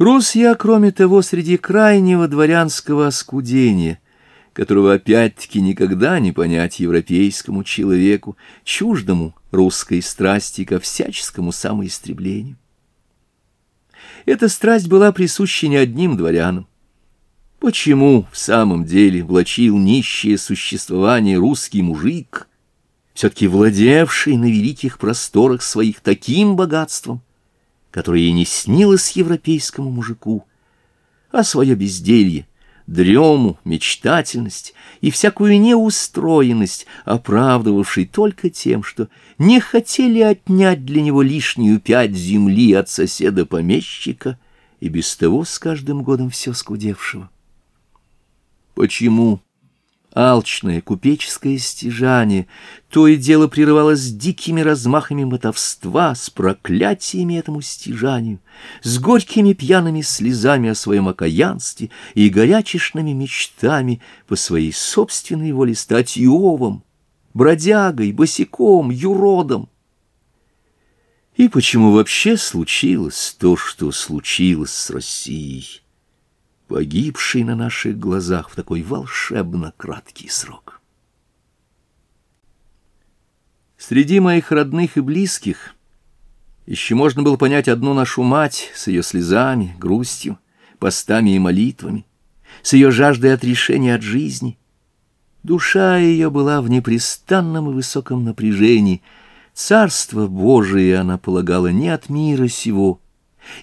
Рос я, кроме того, среди крайнего дворянского оскудения, которого опять-таки никогда не понять европейскому человеку, чуждому русской страсти ко всяческому самоистреблению. Эта страсть была присуща не одним дворянам. Почему в самом деле влачил нищее существование русский мужик, все-таки владевший на великих просторах своих таким богатством, которое и не снилось европейскому мужику, а свое безделье, дрему, мечтательность и всякую неустроенность, оправдывавшей только тем, что не хотели отнять для него лишнюю пять земли от соседа-помещика и без того с каждым годом все скудевшего. Почему Алчное купеческое стяжание то и дело прерывалось дикими размахами мотовства, с проклятиями этому стяжанию, с горькими пьяными слезами о своем окаянстве и горячешными мечтами по своей собственной воле стать Иовом, бродягой, босиком, юродом. И почему вообще случилось то, что случилось с Россией? погибший на наших глазах в такой волшебно краткий срок. Среди моих родных и близких еще можно было понять одну нашу мать с ее слезами, грустью, постами и молитвами, с ее жаждой отрешения от жизни. Душа ее была в непрестанном и высоком напряжении. Царство Божие она полагала не от мира сего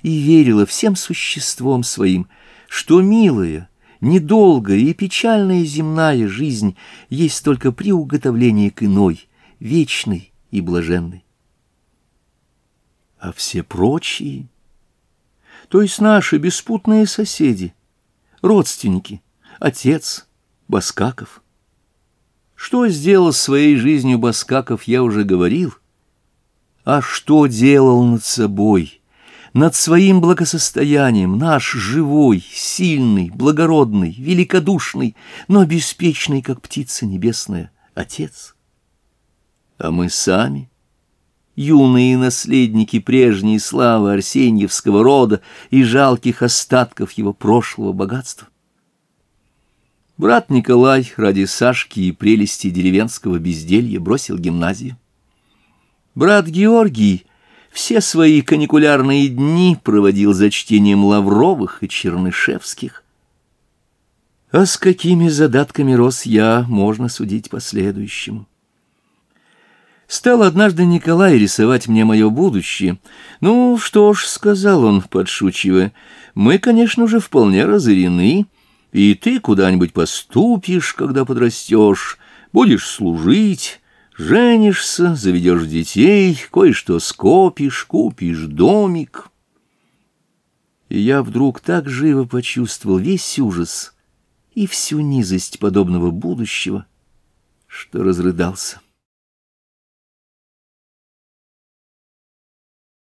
и верила всем существом своим — что милая, недолгая и печальная земная жизнь есть только приуготовление к иной, вечной и блаженной. А все прочие, то есть наши беспутные соседи, родственники, отец, Баскаков. Что сделал с своей жизнью Баскаков, я уже говорил. А что делал над собой – над своим благосостоянием наш живой, сильный, благородный, великодушный, но беспечный, как птица небесная, Отец. А мы сами, юные наследники прежней славы Арсеньевского рода и жалких остатков его прошлого богатства. Брат Николай ради Сашки и прелести деревенского безделья бросил гимназию. Брат Георгий все свои каникулярные дни проводил за чтением Лавровых и Чернышевских. А с какими задатками рос я, можно судить по следующему. Стал однажды Николай рисовать мне мое будущее. «Ну, что ж», — сказал он, подшучивая, — «мы, конечно же, вполне разорены, и ты куда-нибудь поступишь, когда подрастешь, будешь служить». Женишься, заведешь детей, кое-что скопишь, купишь домик. И я вдруг так живо почувствовал весь ужас и всю низость подобного будущего, что разрыдался.